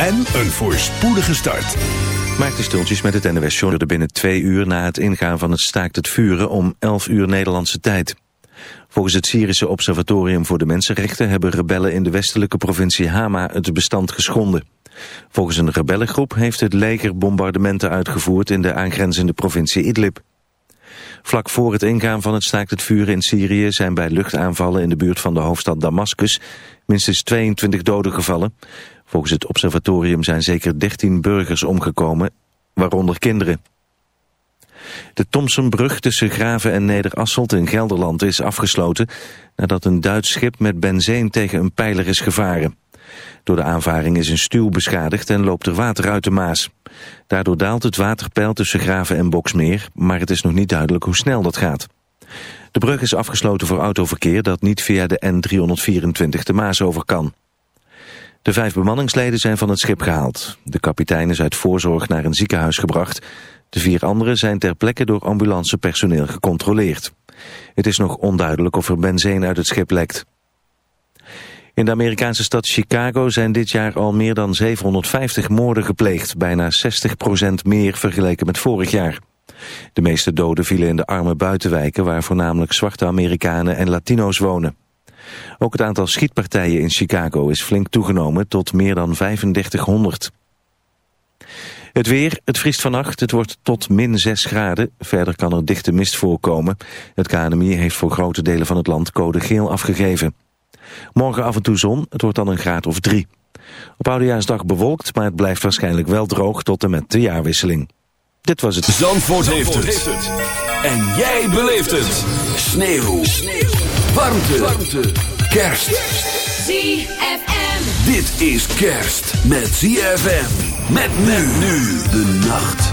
en een voorspoedige start. Maak Stultjes met het NWS Journal binnen twee uur na het ingaan van het staakt het vuren om 11 uur Nederlandse tijd. Volgens het Syrische Observatorium voor de Mensenrechten hebben rebellen in de westelijke provincie Hama het bestand geschonden. Volgens een rebellengroep heeft het leger bombardementen uitgevoerd in de aangrenzende provincie Idlib. Vlak voor het ingaan van het staakt het vuren in Syrië zijn bij luchtaanvallen in de buurt van de hoofdstad Damascus minstens 22 doden gevallen. Volgens het observatorium zijn zeker 13 burgers omgekomen, waaronder kinderen. De Thomsonbrug tussen Graven en Nederasselt in Gelderland is afgesloten nadat een Duits schip met benzine tegen een pijler is gevaren. Door de aanvaring is een stuw beschadigd en loopt er water uit de Maas. Daardoor daalt het waterpeil tussen Graven en Boksmeer, maar het is nog niet duidelijk hoe snel dat gaat. De brug is afgesloten voor autoverkeer dat niet via de N324 de Maas over kan. De vijf bemanningsleden zijn van het schip gehaald. De kapitein is uit voorzorg naar een ziekenhuis gebracht. De vier anderen zijn ter plekke door ambulancepersoneel gecontroleerd. Het is nog onduidelijk of er benzine uit het schip lekt. In de Amerikaanse stad Chicago zijn dit jaar al meer dan 750 moorden gepleegd, bijna 60% meer vergeleken met vorig jaar. De meeste doden vielen in de arme buitenwijken waar voornamelijk zwarte Amerikanen en Latino's wonen. Ook het aantal schietpartijen in Chicago is flink toegenomen tot meer dan 3500. Het weer, het vriest vannacht, het wordt tot min 6 graden. Verder kan er dichte mist voorkomen. Het KNMI heeft voor grote delen van het land code geel afgegeven. Morgen af en toe zon, het wordt dan een graad of 3. Op Oudejaarsdag bewolkt, maar het blijft waarschijnlijk wel droog tot en met de jaarwisseling. Dit was het. Zandvoort, heeft, het. En jij beleeft het. Sneeuw. Sneeuw. Warmte. Warmte. Kerst. ZFM. Dit is kerst met ZFM. Met men nu de nacht.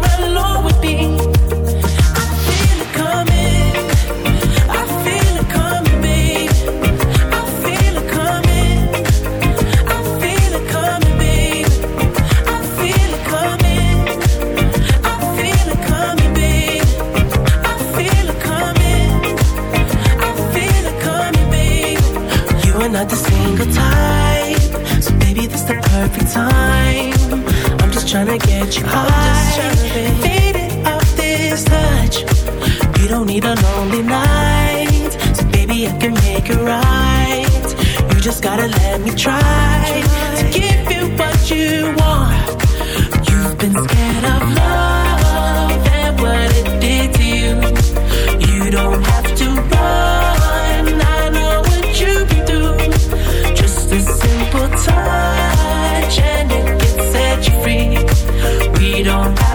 trying to get you I'm high. just trying to fade off this touch. You don't need a lonely night, so baby I can make it right. You just gotta let me try to give you what you want. You've been scared of love don't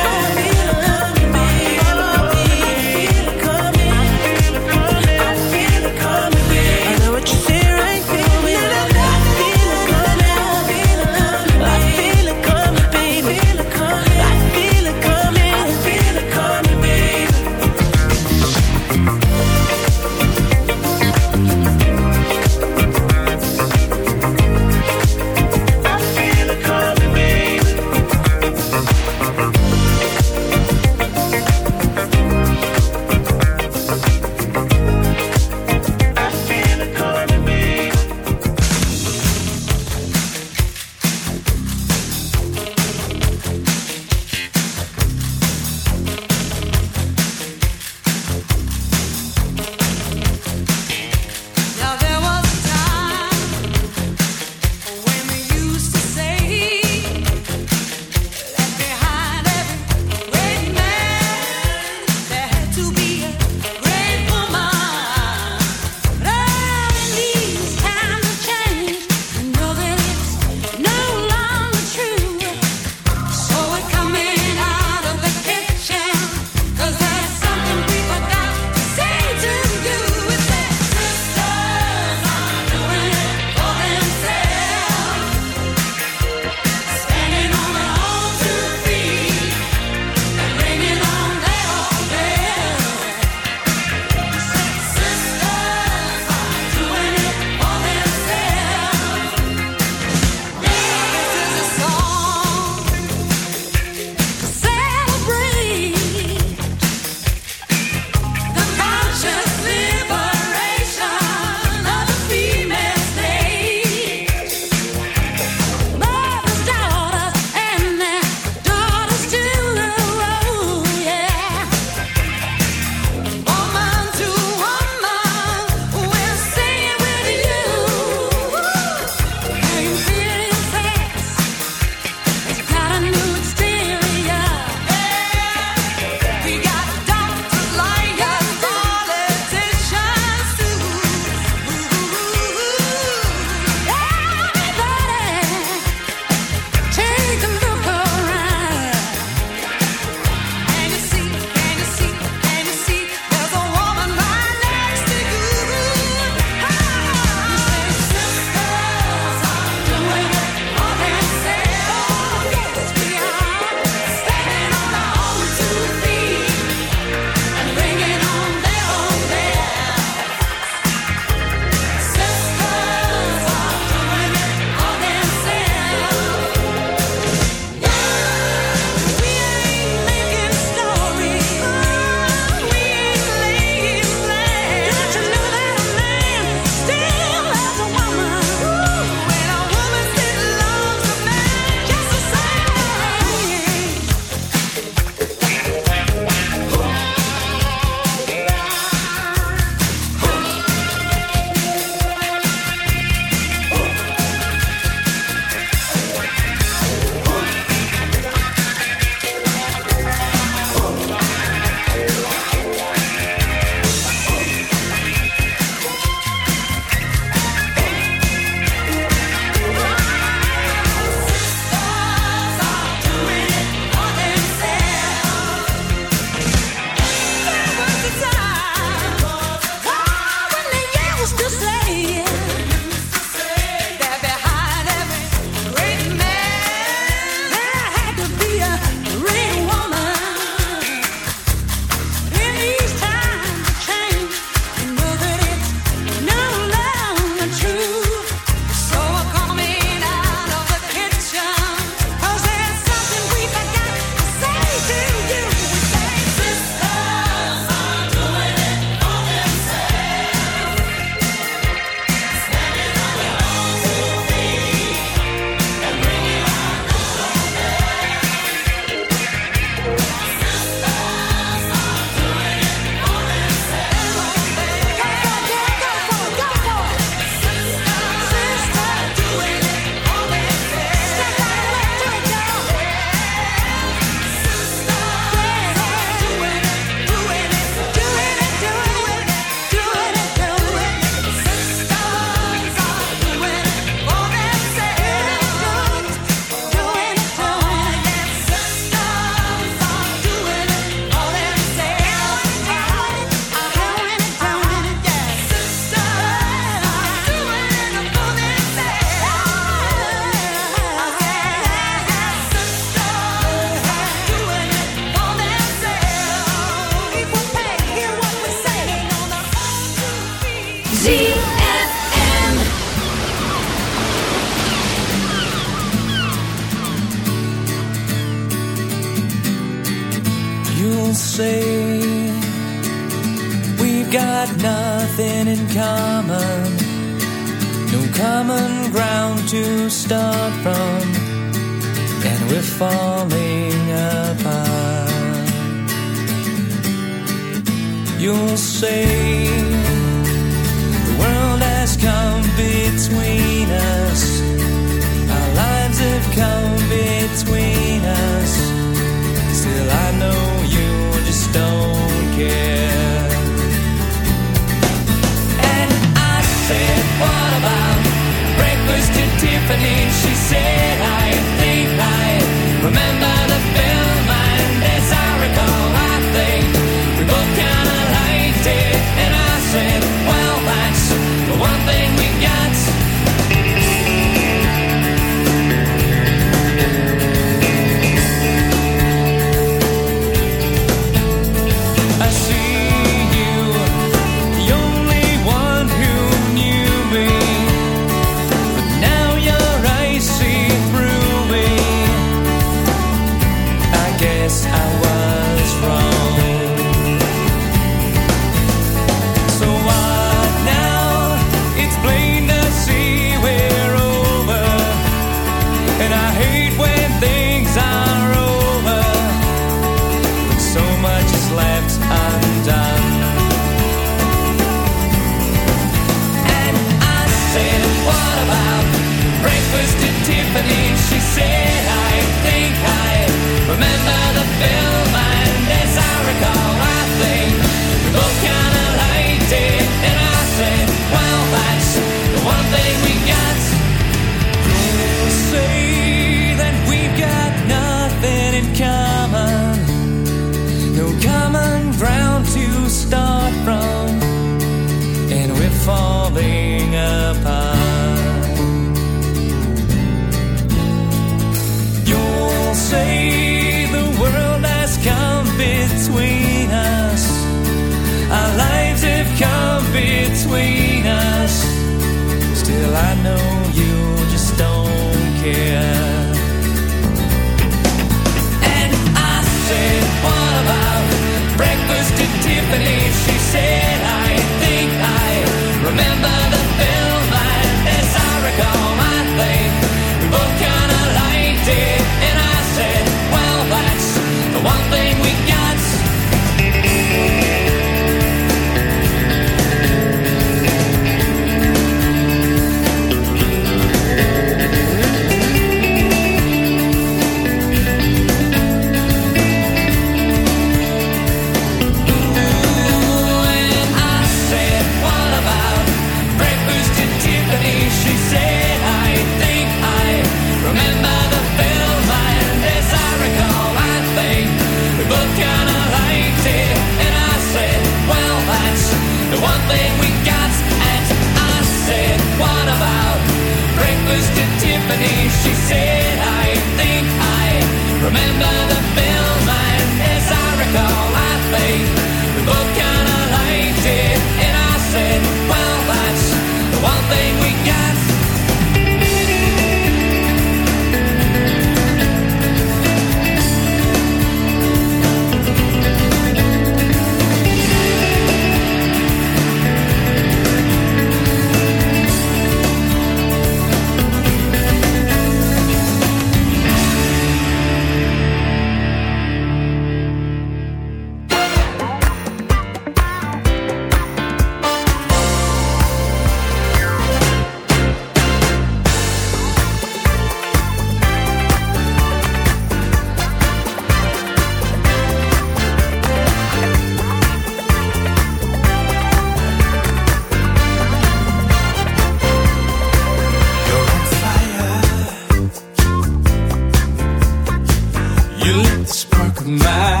my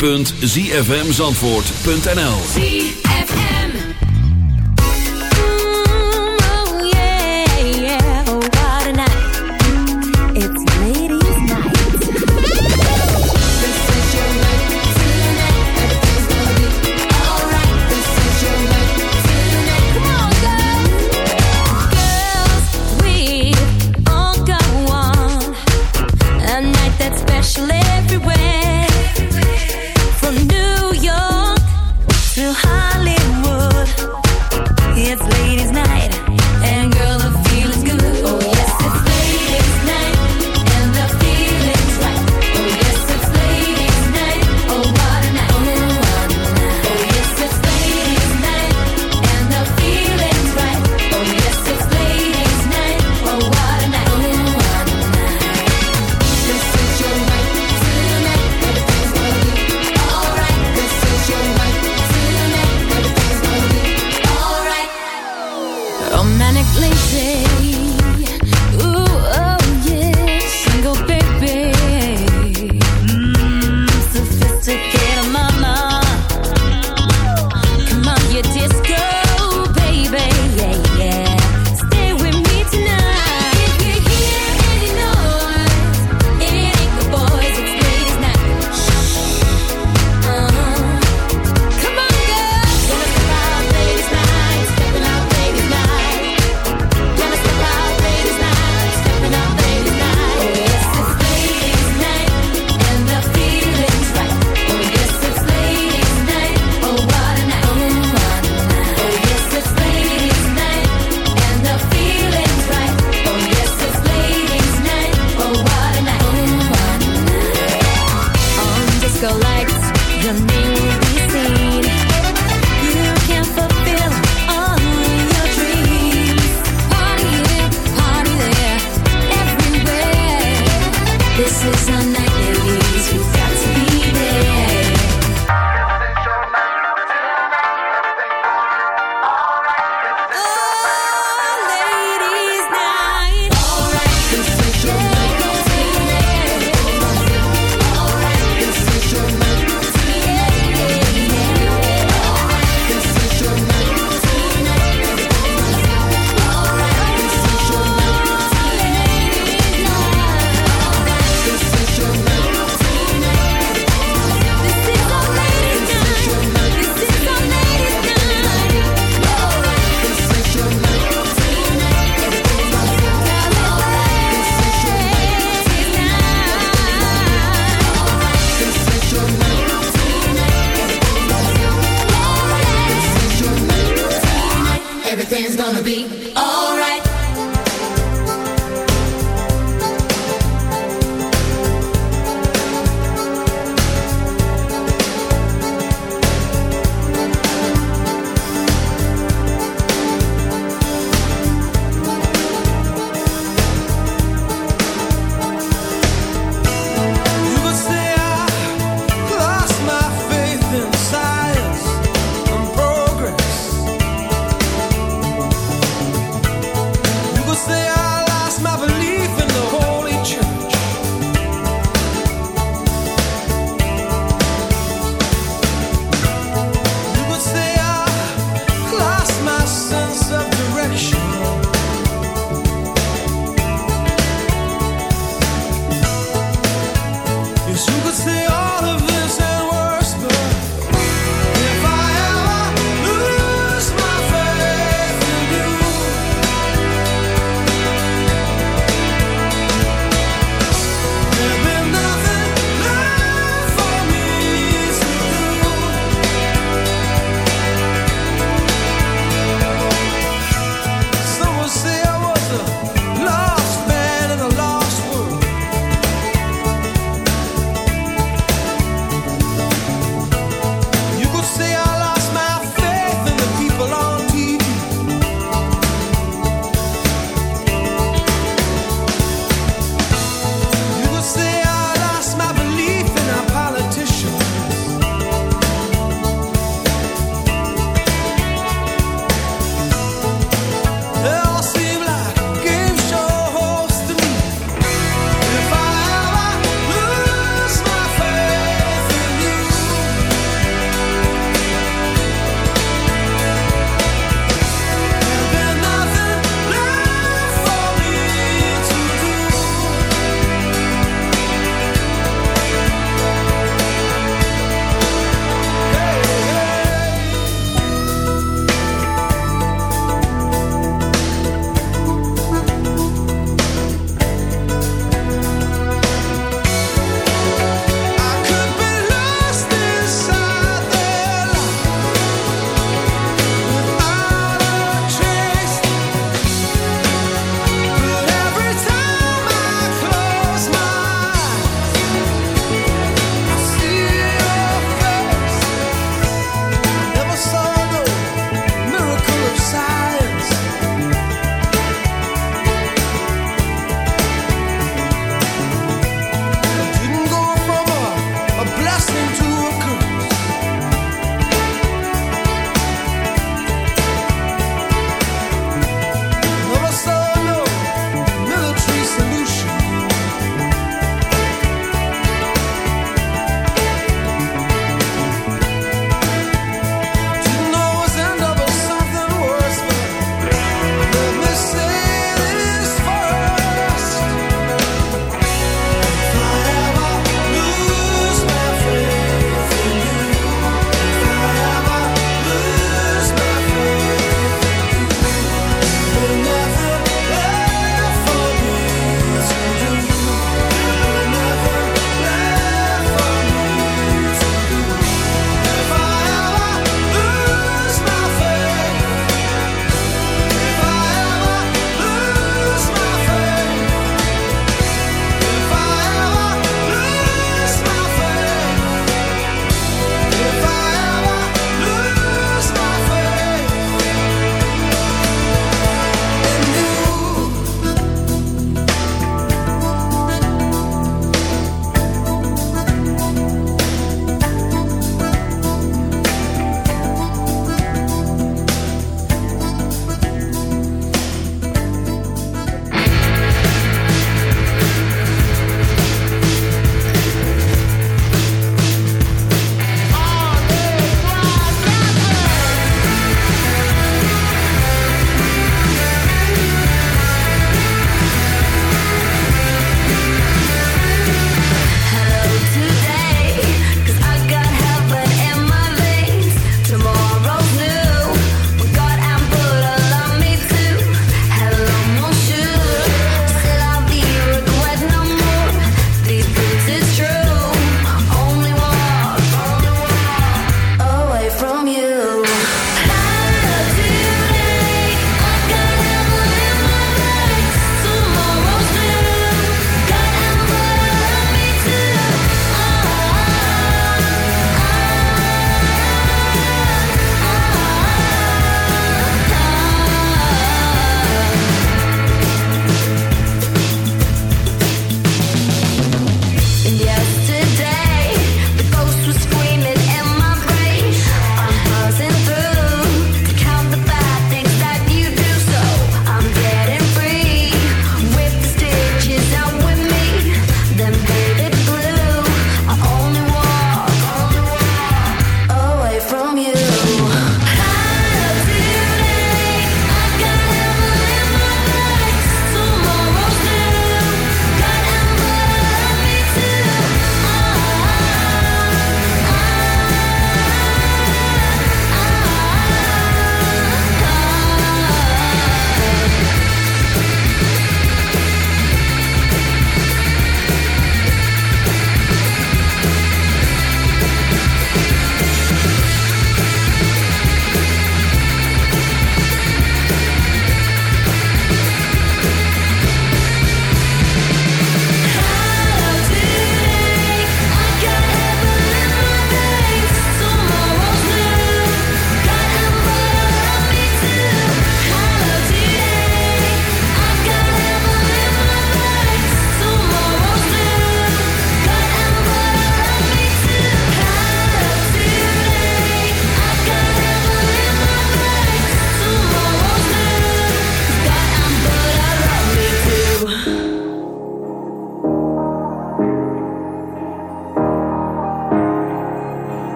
www.zfmzandvoort.nl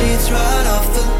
sheets right off the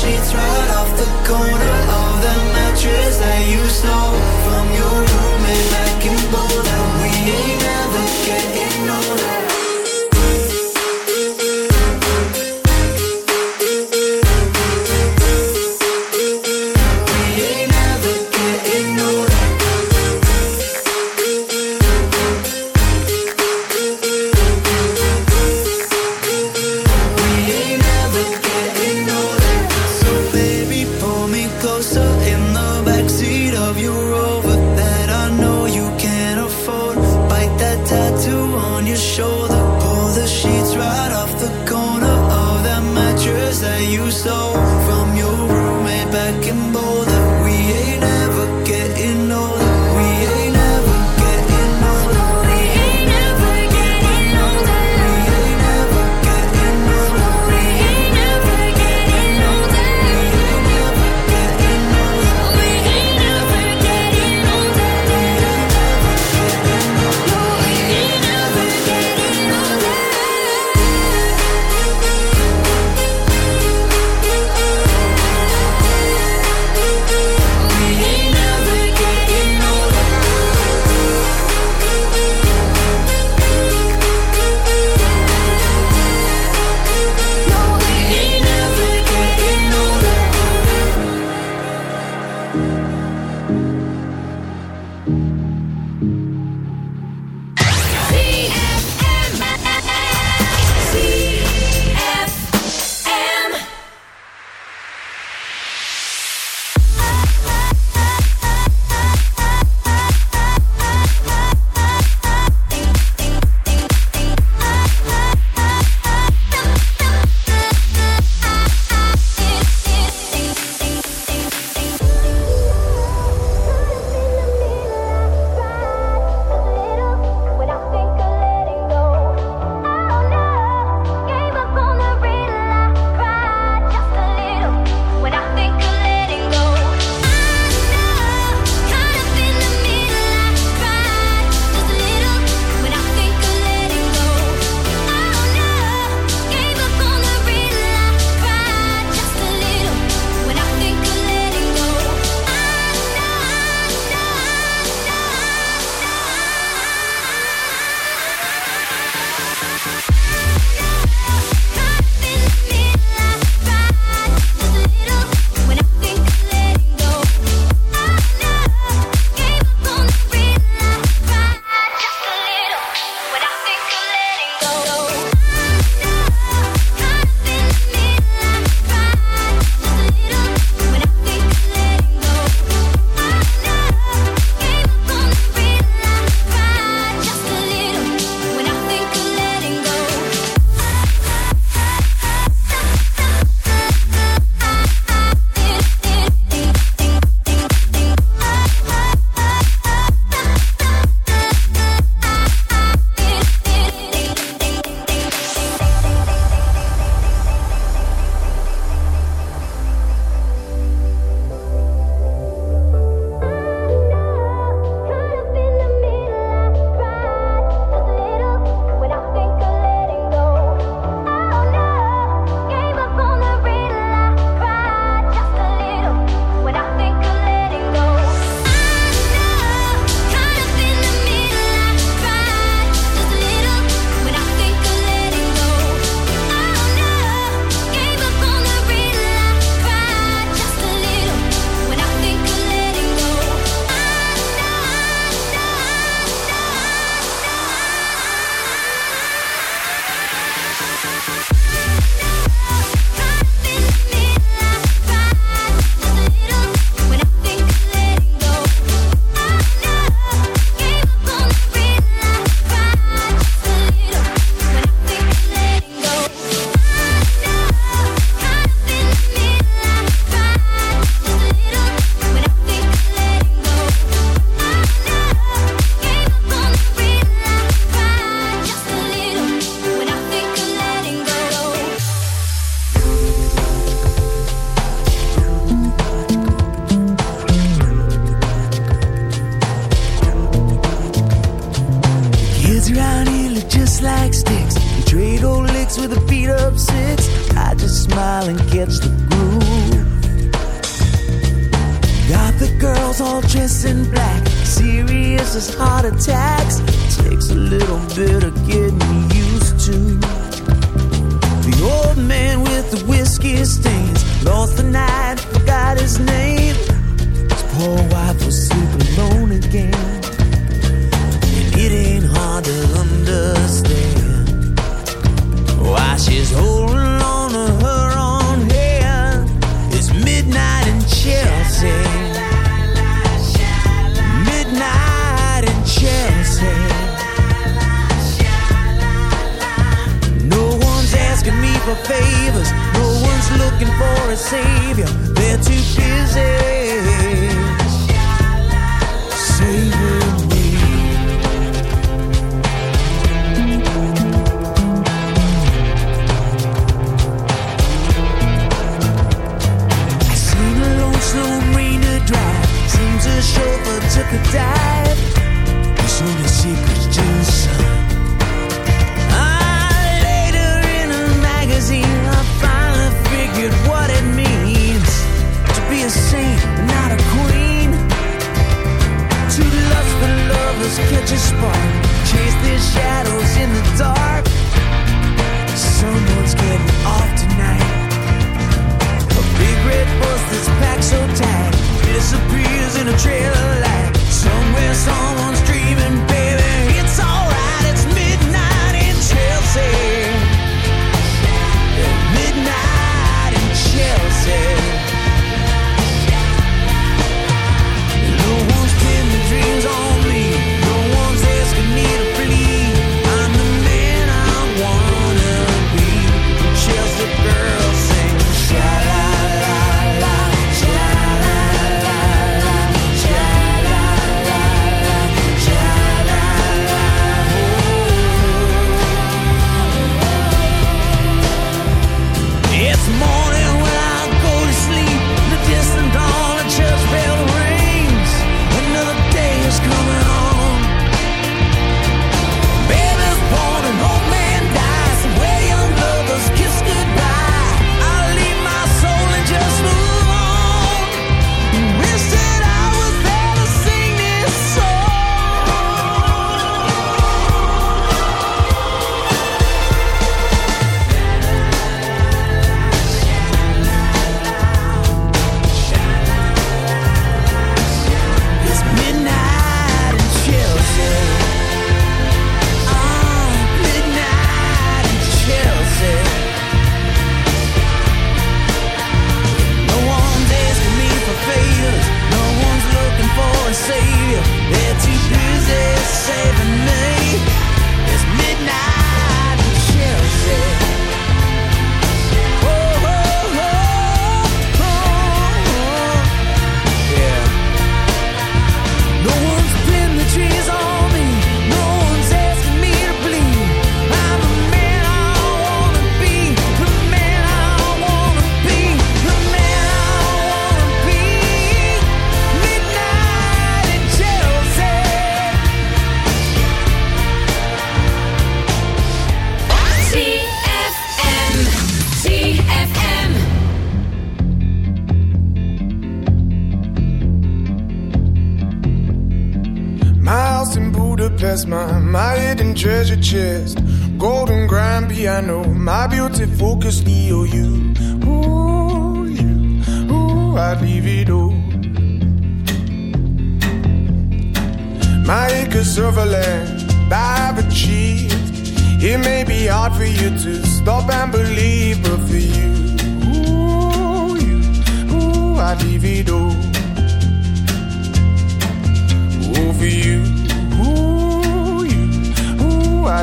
sheets right off the corner. Savior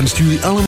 en stuur allemaal...